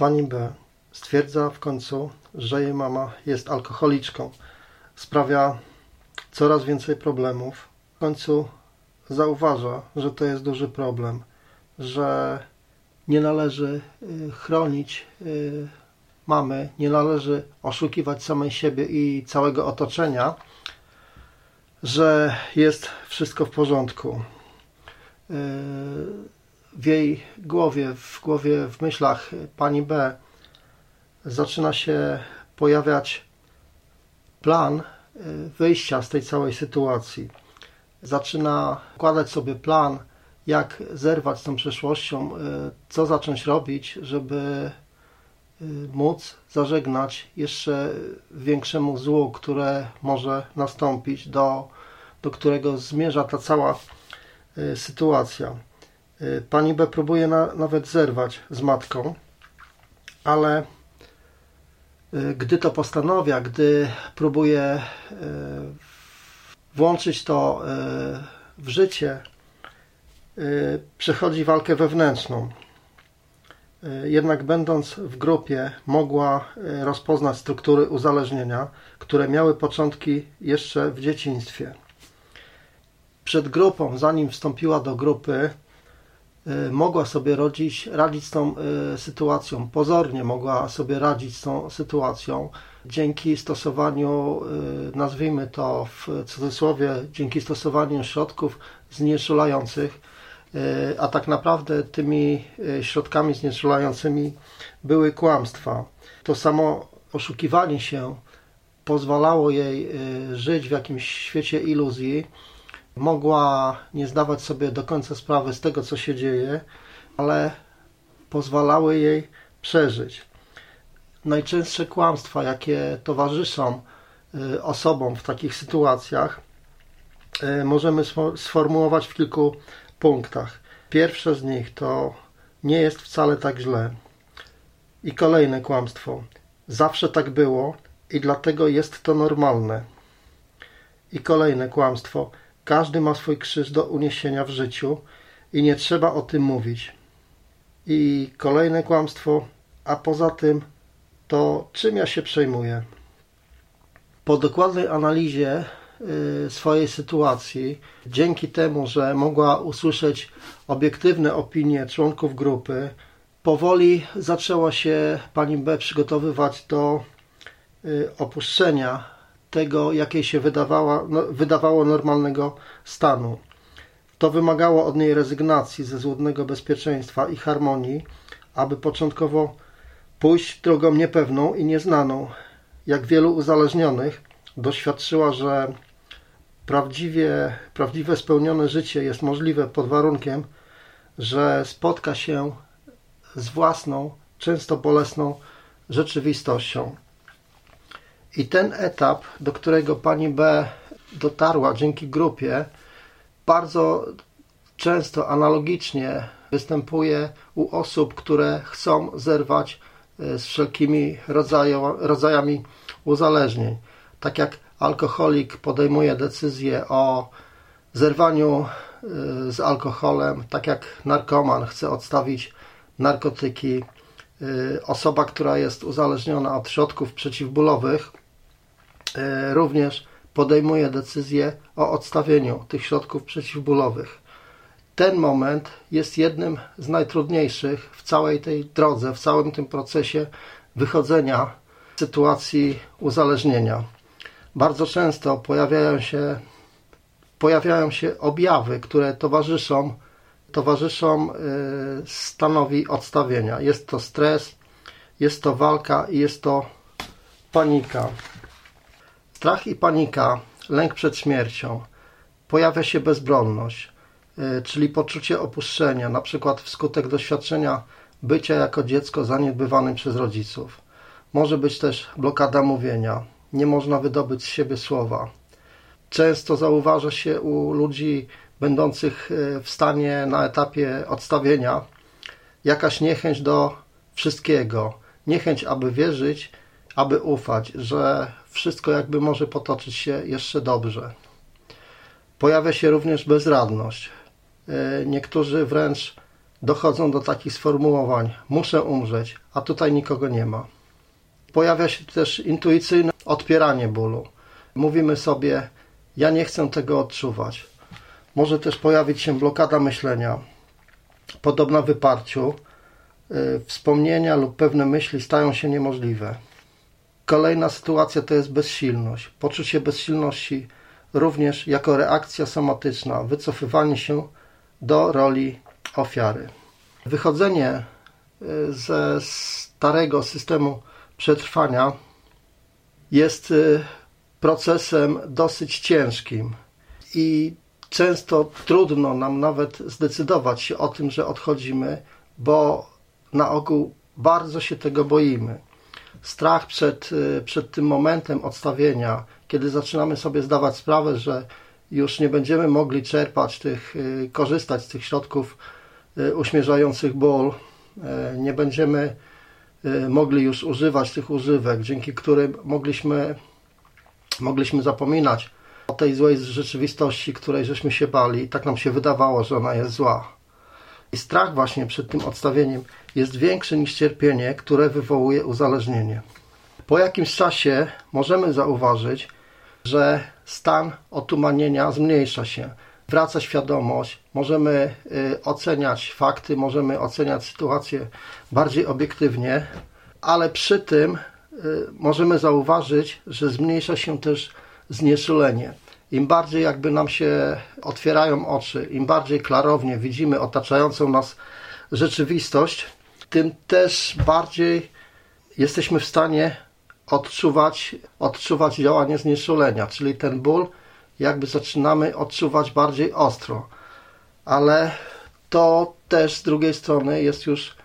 Pani B stwierdza w końcu, że jej mama jest alkoholiczką. Sprawia coraz więcej problemów. W końcu zauważa, że to jest duży problem, że nie należy y, chronić y, mamy, nie należy oszukiwać samej siebie i całego otoczenia, że jest wszystko w porządku. Y, w jej głowie, w głowie, w myślach pani B zaczyna się pojawiać plan wyjścia z tej całej sytuacji. Zaczyna układać sobie plan, jak zerwać z tą przeszłością, co zacząć robić, żeby móc zażegnać jeszcze większemu złu, które może nastąpić, do, do którego zmierza ta cała sytuacja. Pani B próbuje na, nawet zerwać z matką, ale gdy to postanawia, gdy próbuje włączyć to w życie, przechodzi walkę wewnętrzną. Jednak będąc w grupie mogła rozpoznać struktury uzależnienia, które miały początki jeszcze w dzieciństwie. Przed grupą, zanim wstąpiła do grupy, mogła sobie radzić, radzić z tą sytuacją. Pozornie mogła sobie radzić z tą sytuacją dzięki stosowaniu, nazwijmy to w cudzysłowie, dzięki stosowaniu środków znieczulających, a tak naprawdę tymi środkami znieczulającymi były kłamstwa. To samo oszukiwanie się pozwalało jej żyć w jakimś świecie iluzji. Mogła nie zdawać sobie do końca sprawy z tego, co się dzieje, ale pozwalały jej przeżyć. Najczęstsze kłamstwa, jakie towarzyszą osobom w takich sytuacjach, możemy sformułować w kilku punktach. Pierwsze z nich to nie jest wcale tak źle. I kolejne kłamstwo. Zawsze tak było i dlatego jest to normalne. I kolejne kłamstwo. Każdy ma swój krzyż do uniesienia w życiu i nie trzeba o tym mówić. I kolejne kłamstwo. A poza tym, to czym ja się przejmuję? Po dokładnej analizie swojej sytuacji, dzięki temu, że mogła usłyszeć obiektywne opinie członków grupy, powoli zaczęła się pani B przygotowywać do opuszczenia tego, jakiej się wydawała, no, wydawało normalnego stanu. To wymagało od niej rezygnacji ze złudnego bezpieczeństwa i harmonii, aby początkowo pójść drogą niepewną i nieznaną. Jak wielu uzależnionych doświadczyła, że prawdziwie, prawdziwe spełnione życie jest możliwe pod warunkiem, że spotka się z własną, często bolesną rzeczywistością. I ten etap, do którego pani B dotarła dzięki grupie, bardzo często analogicznie występuje u osób, które chcą zerwać z wszelkimi rodzajami uzależnień. Tak jak alkoholik podejmuje decyzję o zerwaniu y, z alkoholem, tak jak narkoman chce odstawić narkotyki, y, osoba, która jest uzależniona od środków przeciwbólowych, również podejmuje decyzję o odstawieniu tych środków przeciwbólowych. Ten moment jest jednym z najtrudniejszych w całej tej drodze, w całym tym procesie wychodzenia z sytuacji uzależnienia bardzo często pojawiają się, pojawiają się objawy, które towarzyszą, towarzyszą y, stanowi odstawienia. Jest to stres, jest to walka i jest to panika. Strach i panika, lęk przed śmiercią. Pojawia się bezbronność, y, czyli poczucie opuszczenia, na przykład wskutek doświadczenia bycia jako dziecko zaniedbywanym przez rodziców. Może być też blokada mówienia, nie można wydobyć z siebie słowa. Często zauważa się u ludzi będących e, w stanie na etapie odstawienia jakaś niechęć do wszystkiego, niechęć, aby wierzyć, aby ufać, że wszystko jakby może potoczyć się jeszcze dobrze. Pojawia się również bezradność. E, niektórzy wręcz dochodzą do takich sformułowań: muszę umrzeć, a tutaj nikogo nie ma. Pojawia się też intuicyjne odpieranie bólu. Mówimy sobie: Ja nie chcę tego odczuwać. Może też pojawić się blokada myślenia, podobna wyparciu. Y, wspomnienia lub pewne myśli stają się niemożliwe. Kolejna sytuacja to jest bezsilność. Poczucie bezsilności również jako reakcja somatyczna, wycofywanie się do roli ofiary. Wychodzenie y, ze starego systemu przetrwania jest y, procesem dosyć ciężkim i często trudno nam nawet zdecydować się o tym, że odchodzimy, bo na ogół bardzo się tego boimy. Strach przed, y, przed tym momentem odstawienia, kiedy zaczynamy sobie zdawać sprawę, że już nie będziemy mogli czerpać tych, y, korzystać z tych środków y, uśmierzających ból, nie będziemy mogli już używać tych używek, dzięki którym mogliśmy, mogliśmy zapominać o tej złej rzeczywistości, której żeśmy się bali tak nam się wydawało, że ona jest zła. I strach właśnie przed tym odstawieniem jest większy niż cierpienie, które wywołuje uzależnienie. Po jakimś czasie możemy zauważyć, że stan otumanienia zmniejsza się. Wraca świadomość, możemy y, oceniać fakty, możemy oceniać sytuację bardziej obiektywnie, ale przy tym y, możemy zauważyć, że zmniejsza się też znieczulenie. Im bardziej jakby nam się otwierają oczy, im bardziej klarownie widzimy otaczającą nas rzeczywistość, tym też bardziej jesteśmy w stanie odczuwać, odczuwać działanie znieczulenia, czyli ten ból jakby zaczynamy odczuwać bardziej ostro. Ale to też z drugiej strony jest już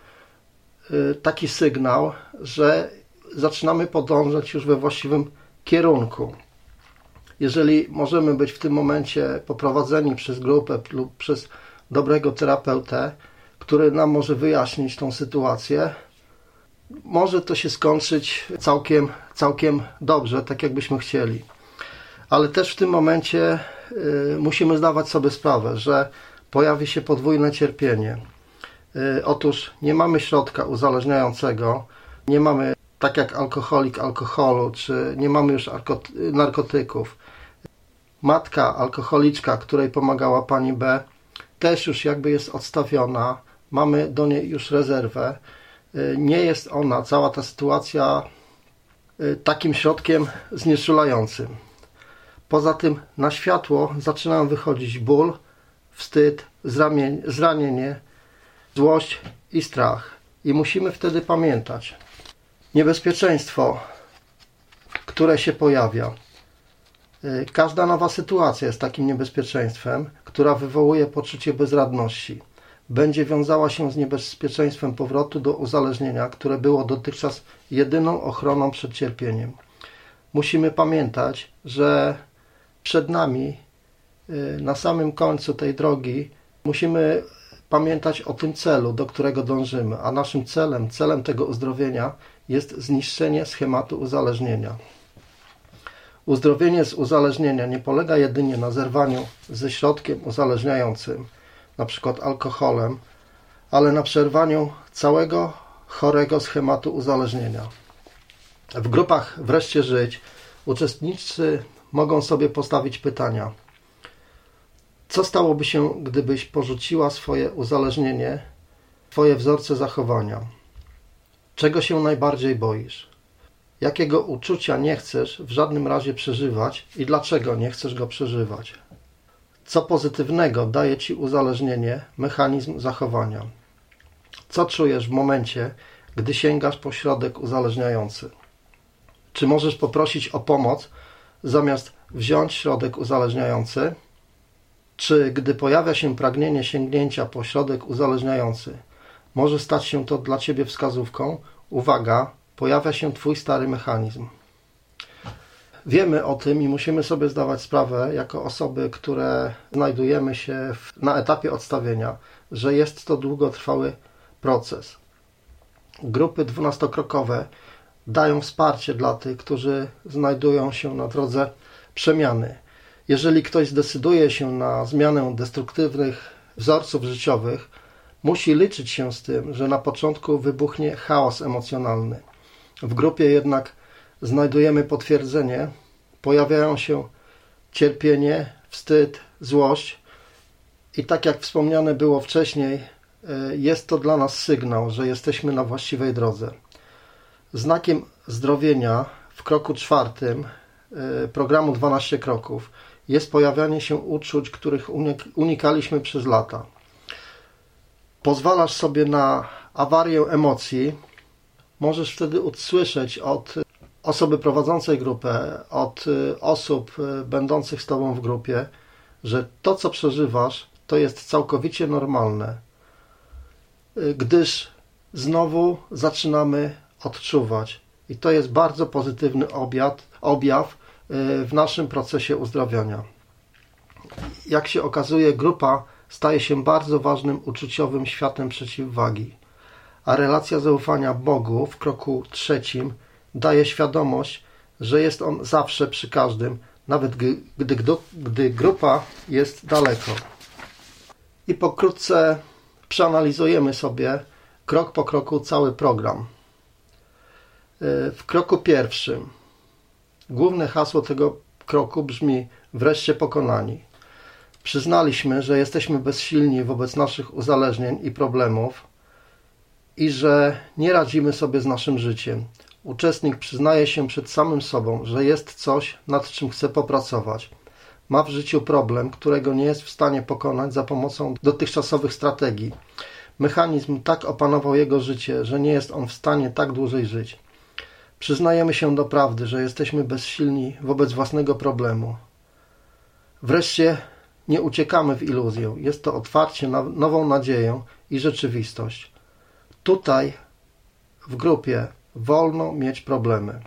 y, taki sygnał, że zaczynamy podążać już we właściwym kierunku jeżeli możemy być w tym momencie poprowadzeni przez grupę lub przez dobrego terapeutę, który nam może wyjaśnić tą sytuację, może to się skończyć całkiem, całkiem dobrze, tak jakbyśmy chcieli. Ale też w tym momencie y, musimy zdawać sobie sprawę, że pojawi się podwójne cierpienie. Y, otóż nie mamy środka uzależniającego, nie mamy tak jak alkoholik alkoholu, czy nie mamy już narkotyków matka alkoholiczka, której pomagała pani B, też już jakby jest odstawiona, mamy do niej już rezerwę. Y, nie jest ona, cała ta sytuacja, y, takim środkiem znieczulającym. Poza tym na światło zaczynają wychodzić ból, wstyd, zranienie, złość i strach. I musimy wtedy pamiętać niebezpieczeństwo, które się pojawia Y, każda nowa sytuacja jest takim niebezpieczeństwem, która wywołuje poczucie bezradności. Będzie wiązała się z niebezpieczeństwem powrotu do uzależnienia, które było dotychczas jedyną ochroną przed cierpieniem. Musimy pamiętać, że przed nami, y, na samym końcu tej drogi, musimy pamiętać o tym celu, do którego dążymy, a naszym celem, celem tego uzdrowienia jest zniszczenie schematu uzależnienia. Uzdrowienie z uzależnienia nie polega jedynie na zerwaniu ze środkiem uzależniającym, np. alkoholem, ale na przerwaniu całego chorego schematu uzależnienia. W grupach Wreszcie Żyć uczestnicy mogą sobie postawić pytania. Co stałoby się, gdybyś porzuciła swoje uzależnienie, Twoje wzorce zachowania? Czego się najbardziej boisz? jakiego uczucia nie chcesz w żadnym razie przeżywać i dlaczego nie chcesz go przeżywać. Co pozytywnego daje Ci uzależnienie, mechanizm zachowania? Co czujesz w momencie, gdy sięgasz po środek uzależniający? Czy możesz poprosić o pomoc zamiast wziąć środek uzależniający? Czy gdy pojawia się pragnienie sięgnięcia po środek uzależniający, może stać się to dla Ciebie wskazówką? Uwaga, pojawia się Twój stary mechanizm. Wiemy o tym i musimy sobie zdawać sprawę, jako osoby, które znajdujemy się w, na etapie odstawienia, że jest to długotrwały proces. Grupy dwunastokrokowe dają wsparcie dla tych, którzy znajdują się na drodze przemiany. Jeżeli ktoś zdecyduje się na zmianę destruktywnych wzorców życiowych, musi liczyć się z tym, że na początku wybuchnie chaos emocjonalny. W grupie jednak znajdujemy potwierdzenie, pojawiają się cierpienie, wstyd, złość i tak jak wspomniane było wcześniej, e, jest to dla nas sygnał, że jesteśmy na właściwej drodze. Znakiem zdrowienia w kroku czwartym e, programu 12 kroków jest pojawianie się uczuć, których unikaliśmy przez lata. Pozwalasz sobie na awarię emocji, możesz wtedy usłyszeć od osoby prowadzącej grupę, od y, osób y, będących z Tobą w grupie, że to, co przeżywasz, to jest całkowicie normalne, y, gdyż znowu zaczynamy odczuwać. I to jest bardzo pozytywny objaw, objaw w naszym procesie uzdrawiania. Jak się okazuje, grupa staje się bardzo ważnym uczuciowym światem przeciwwagi, a relacja zaufania Bogu w kroku trzecim daje świadomość, że jest on zawsze przy każdym, nawet gdy, gdy, gdy grupa jest daleko. I pokrótce przeanalizujemy sobie krok po kroku cały program. E, w kroku pierwszym główne hasło tego kroku brzmi wreszcie pokonani. Przyznaliśmy, że jesteśmy bezsilni wobec naszych uzależnień i problemów i że nie radzimy sobie z naszym życiem. Uczestnik przyznaje się przed samym sobą, że jest coś, nad czym chce popracować. Ma w życiu problem, którego nie jest w stanie pokonać za pomocą dotychczasowych strategii. Mechanizm tak opanował jego życie, że nie jest on w stanie tak dłużej żyć. Przyznajemy się do prawdy, że jesteśmy bezsilni wobec własnego problemu. Wreszcie nie uciekamy w iluzję. Jest to otwarcie na nową nadzieję i rzeczywistość. Tutaj w grupie wolno mieć problemy.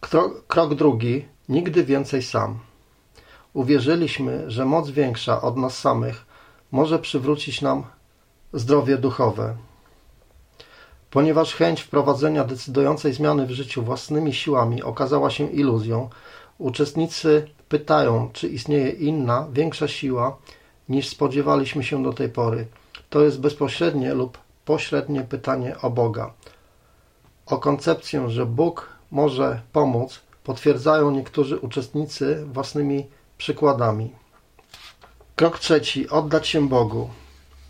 Krok, krok drugi. Nigdy więcej sam. Uwierzyliśmy, że moc większa od nas samych może przywrócić nam zdrowie duchowe. Ponieważ chęć wprowadzenia decydującej zmiany w życiu własnymi siłami okazała się iluzją, uczestnicy pytają, czy istnieje inna, większa siła niż spodziewaliśmy się do tej pory. To jest bezpośrednie lub pośrednie pytanie o Boga. O koncepcję, że Bóg może pomóc, potwierdzają niektórzy uczestnicy własnymi przykładami. Krok trzeci. Oddać się Bogu.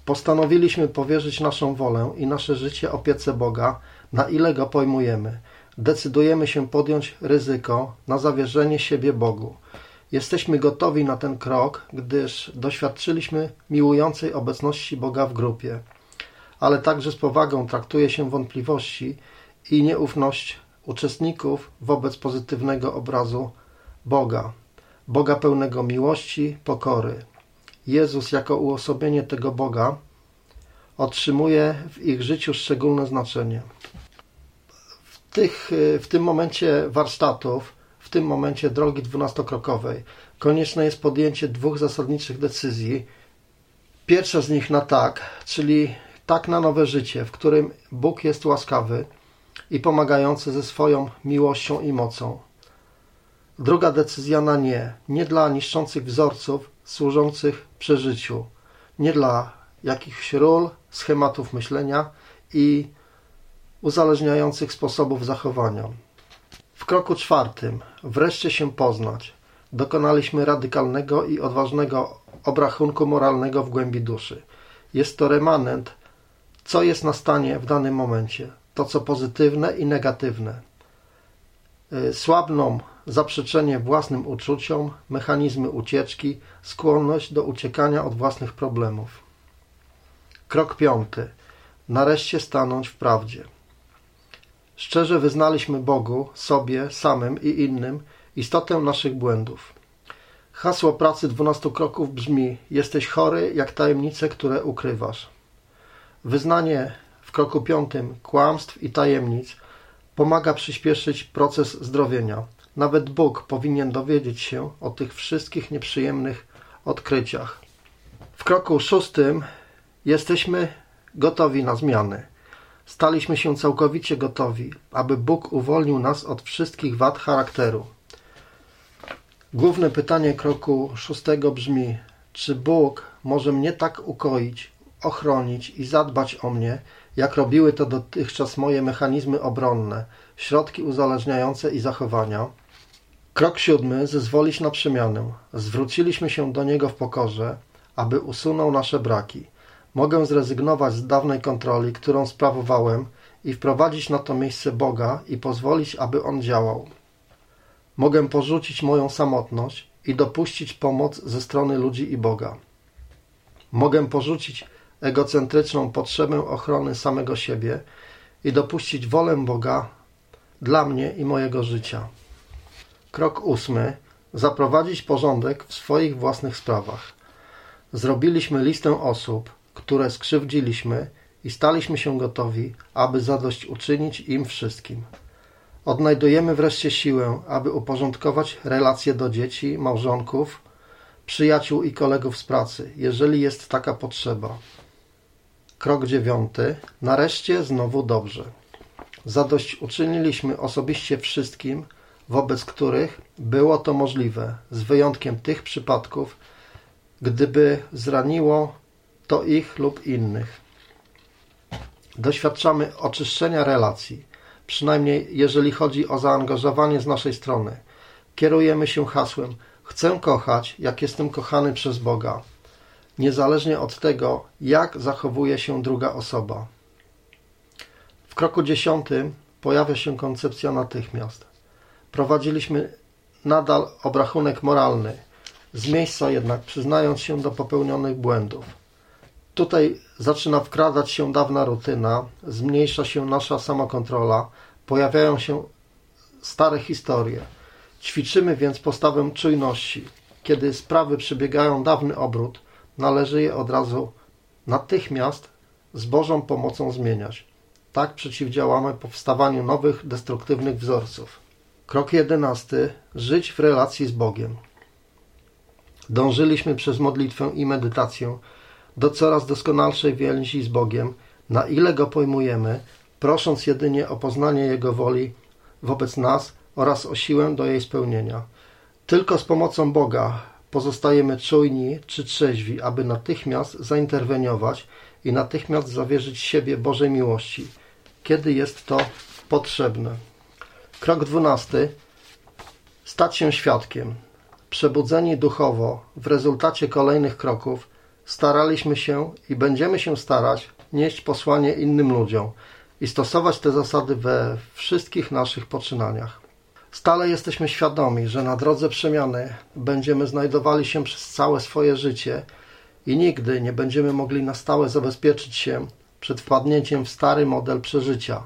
Postanowiliśmy powierzyć naszą wolę i nasze życie opiece Boga, na ile go pojmujemy. Decydujemy się podjąć ryzyko na zawierzenie siebie Bogu. Jesteśmy gotowi na ten krok, gdyż doświadczyliśmy miłującej obecności Boga w grupie, ale także z powagą traktuje się wątpliwości i nieufność uczestników wobec pozytywnego obrazu Boga, Boga pełnego miłości, pokory. Jezus jako uosobienie tego Boga otrzymuje w ich życiu szczególne znaczenie. W, tych, w tym momencie warsztatów w tym momencie drogi dwunastokrokowej konieczne jest podjęcie dwóch zasadniczych decyzji. Pierwsza z nich na tak, czyli tak na nowe życie, w którym Bóg jest łaskawy i pomagający ze swoją miłością i mocą. Druga decyzja na nie, nie dla niszczących wzorców służących przeżyciu, nie dla jakichś ról, schematów myślenia i uzależniających sposobów zachowania. W kroku czwartym wreszcie się poznać. Dokonaliśmy radykalnego i odważnego obrachunku moralnego w głębi duszy. Jest to remanent, co jest na stanie w danym momencie, to co pozytywne i negatywne. Y, słabną zaprzeczenie własnym uczuciom, mechanizmy ucieczki, skłonność do uciekania od własnych problemów. Krok piąty. Nareszcie stanąć w prawdzie. Szczerze wyznaliśmy Bogu, sobie, samym i innym istotę naszych błędów. Hasło pracy dwunastu kroków brzmi: Jesteś chory jak tajemnice, które ukrywasz. Wyznanie w kroku piątym kłamstw i tajemnic pomaga przyspieszyć proces zdrowienia. Nawet Bóg powinien dowiedzieć się o tych wszystkich nieprzyjemnych odkryciach. W kroku szóstym jesteśmy gotowi na zmiany. Staliśmy się całkowicie gotowi, aby Bóg uwolnił nas od wszystkich wad charakteru. Główne pytanie kroku szóstego brzmi: czy Bóg może mnie tak ukoić, ochronić i zadbać o mnie, jak robiły to dotychczas moje mechanizmy obronne, środki uzależniające i zachowania. Krok siódmy. Zezwolić na przemianę. Zwróciliśmy się do Niego w pokorze, aby usunął nasze braki. Mogę zrezygnować z dawnej kontroli, którą sprawowałem i wprowadzić na to miejsce Boga i pozwolić, aby On działał. Mogę porzucić moją samotność i dopuścić pomoc ze strony ludzi i Boga. Mogę porzucić egocentryczną potrzebę ochrony samego siebie i dopuścić wolę Boga dla mnie i mojego życia. Krok ósmy. Zaprowadzić porządek w swoich własnych sprawach. Zrobiliśmy listę osób, które skrzywdziliśmy i staliśmy się gotowi, aby zadośćuczynić im wszystkim. Odnajdujemy wreszcie siłę, aby uporządkować relacje do dzieci, małżonków, przyjaciół i kolegów z pracy, jeżeli jest taka potrzeba. Krok dziewiąty. Nareszcie znowu dobrze. Zadośćuczyniliśmy osobiście wszystkim, wobec których było to możliwe, z wyjątkiem tych przypadków, gdyby zraniło to ich lub innych. Doświadczamy oczyszczenia relacji, przynajmniej jeżeli chodzi o zaangażowanie z naszej strony. Kierujemy się hasłem Chcę kochać, jak jestem kochany przez Boga, niezależnie od tego, jak zachowuje się druga osoba. W kroku dziesiątym pojawia się koncepcja natychmiast. Prowadziliśmy nadal obrachunek moralny, z miejsca jednak przyznając się do popełnionych błędów. Tutaj zaczyna wkradać się dawna rutyna, zmniejsza się nasza samokontrola, pojawiają się stare historie. Ćwiczymy więc postawę czujności. Kiedy sprawy przebiegają dawny obrót, należy je od razu natychmiast z Bożą pomocą zmieniać. Tak przeciwdziałamy powstawaniu nowych, destruktywnych wzorców. Krok jedenasty. Żyć w relacji z Bogiem. Dążyliśmy przez modlitwę i medytację do coraz doskonalszej więzi z Bogiem, na ile Go pojmujemy, prosząc jedynie o poznanie Jego woli wobec nas oraz o siłę do jej spełnienia. Tylko z pomocą Boga pozostajemy czujni czy trzeźwi, aby natychmiast zainterweniować i natychmiast zawierzyć siebie Bożej miłości, kiedy jest to potrzebne. Krok dwunasty. Stać się świadkiem. Przebudzeni duchowo w rezultacie kolejnych kroków staraliśmy się i będziemy się starać nieść posłanie innym ludziom i stosować te zasady we wszystkich naszych poczynaniach. Stale jesteśmy świadomi, że na drodze przemiany będziemy znajdowali się przez całe swoje życie i nigdy nie będziemy mogli na stałe zabezpieczyć się przed wpadnięciem w stary model przeżycia.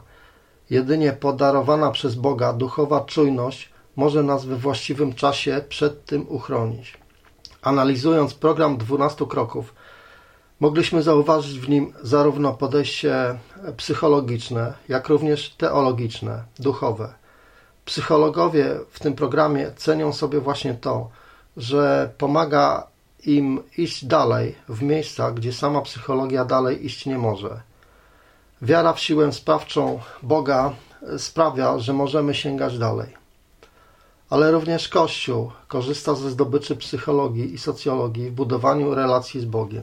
Jedynie podarowana przez Boga duchowa czujność może nas we właściwym czasie przed tym uchronić. Analizując program 12 kroków, mogliśmy zauważyć w nim zarówno podejście psychologiczne, jak również teologiczne, duchowe. Psychologowie w tym programie cenią sobie właśnie to, że pomaga im iść dalej w miejscach, gdzie sama psychologia dalej iść nie może. Wiara w siłę sprawczą Boga sprawia, że możemy sięgać dalej. Ale również Kościół korzysta ze zdobyczy psychologii i socjologii w budowaniu relacji z Bogiem.